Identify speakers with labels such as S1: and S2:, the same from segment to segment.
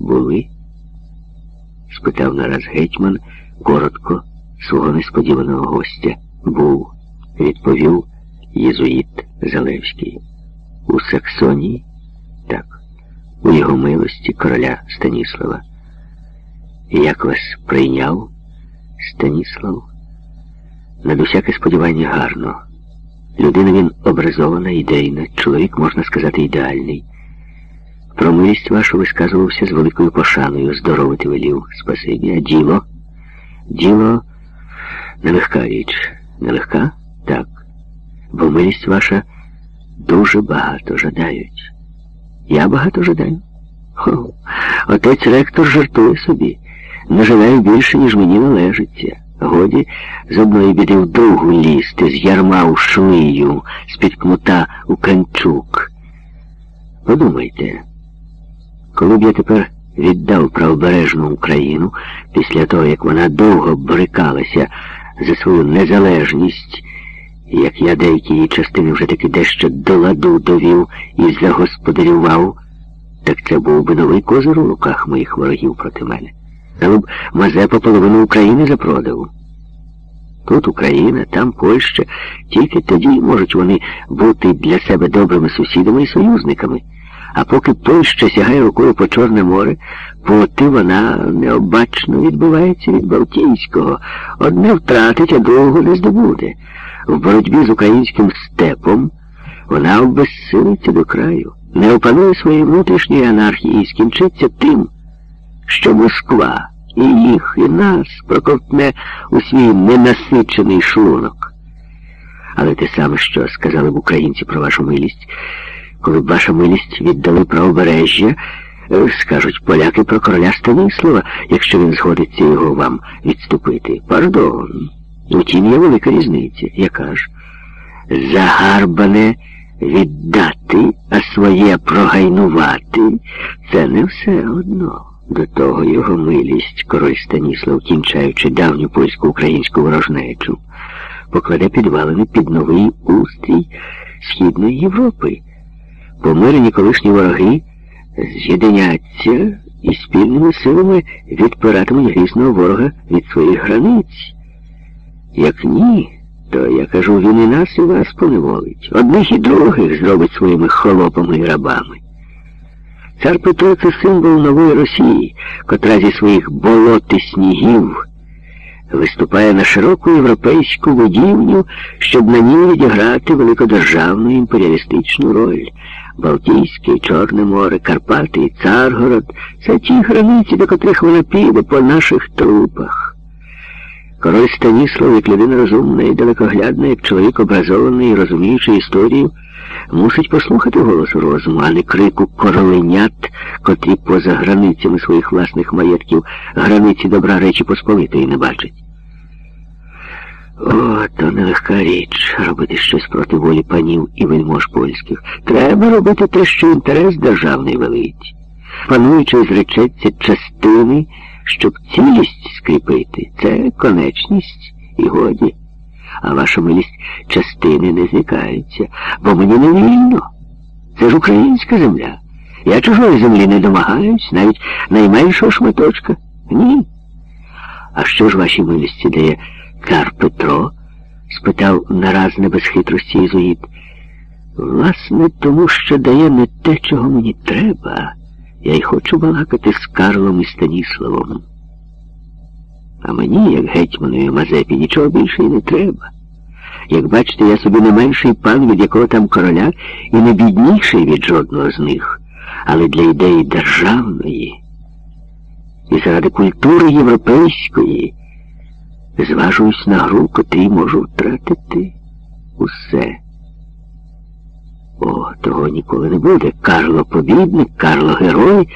S1: були? спитав нараз гетьман коротко свого несподіваного гостя. Був, відповів єзуїт Залевський. У Саксонії? Так, у його милості короля Станіслава. Як вас прийняв Станіслав? Над усяке сподівання гарно. Людина він образована, ідейна, чоловік, можна сказати, ідеальний. Про милість вашу висказувався з великою пошаною, здоровити велів, спасибі, а діло? Діло нелегка річ. Нелегка? Так. Бо милість ваша дуже багато жадають. Я багато жадаю. Хо, отець ректор жартує собі. Не жадаю більше, ніж мені належиться. Годі з одної біди в другу лізти, з ярма у шлию, з-під кмута у канчук. Подумайте, коли б я тепер віддав правобережну Україну після того, як вона довго брикалася за свою незалежність, як я деякі її частини вже таки дещо до ладу довів і загосподарював, так це був би новий козир у руках моїх ворогів проти мене. Але б Мазепа половину України запродав. Тут Україна, там Польща, тільки тоді можуть вони бути для себе добрими сусідами і союзниками. А поки Польща сягає рукою по Чорне море, поти вона необачно відбувається від Балтійського. Одне втратить, а другого не здобуде. В боротьбі з українським степом вона обезсилиться до краю, не опанує своєї внутрішньої анархії і скінчиться тим, що Москва і їх, і нас проковтне у свій ненасичений шлунок. Але те саме, що сказали б українці про вашу милість, коли б ваша милість віддали правобережжя, е, скажуть поляки про короля Станіслава, якщо він згодиться його вам відступити. Пардон. Утім, є велика різниця. Яка ж? Загарбане віддати, а своє прогайнувати це не все одно. До того його милість, король Станіслав, кінчаючи давню польсько-українську ворожнечу, покладе підвалини під новий устрій Східної Європи. Помирені колишні вороги з'єдиняться і спільними силами відпиратимуть грізного ворога від своїх границь. Як ні, то я кажу, він і нас, і вас поневолить. Одних і других зробить своїми холопами і рабами. Цар Петро це символ нової Росії, котра зі своїх болот і снігів виступає на широку європейську будівню, щоб на ній відіграти великодержавну імперіалістичну роль. Балтійське, Чорне море, Карпати Царгород це ті границі, до котрих вона піде по наших трупах. Король Станіслав, як людина розумна і далекоглядна, як чоловік образований і розуміючи історію, мусить послухати голосу розуму, а не крику короленят, котрі поза границями своїх власних маєтків границі добра Речі Посполитої не бачать. О, то нелегка річ робити щось проти волі панів і вельмож польських. Треба робити те, що інтерес державний велить. Пануючи зречеться частини, щоб цілість скріпити. Це конечність і годі. А ваша милість частини не зникаються, бо мені не вільно. Це ж українська земля. Я чужої землі не домагаюсь, навіть найменшого шматочка. Ні. А що ж вашій милісті дає цар Петро? спитав нараз не без хитрості Ізуїд. Власне, тому що дає не те, чого мені треба. Я й хочу балакати з Карлом і Станіславом. А мені, як гетьманові Мазепі, нічого більше й не треба. Як бачите, я собі не менший пан від якого там короля і не бідніший від жодного з них, але для ідеї державної і заради культури європейської зважуюсь на гру, котрій можу втратити усе. О, того ніколи не буде. Карло побідник, Карло герой.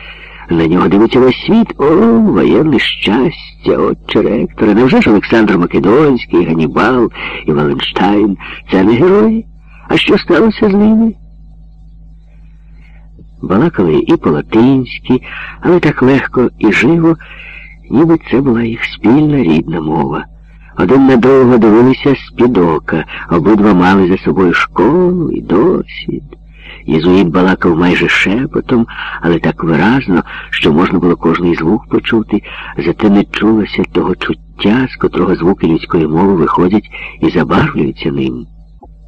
S1: На нього дивиться весь світ. О, воєнне щастя, отче ректора. Невже ж Олександр Македонський, Ганібал і Валенштайн це не герої? А що сталося з ними? Балакали і по-латинськи, але так легко і живо, ніби це була їх спільна рідна мова. Один на другого дивилися з-під ока, обидва мали за собою школу і досвід. Єзуїт балакав майже шепотом, але так виразно, що можна було кожний звук почути, зате не чулося того чуття, з котрого звуки людської мови виходять і забарвлюються ним.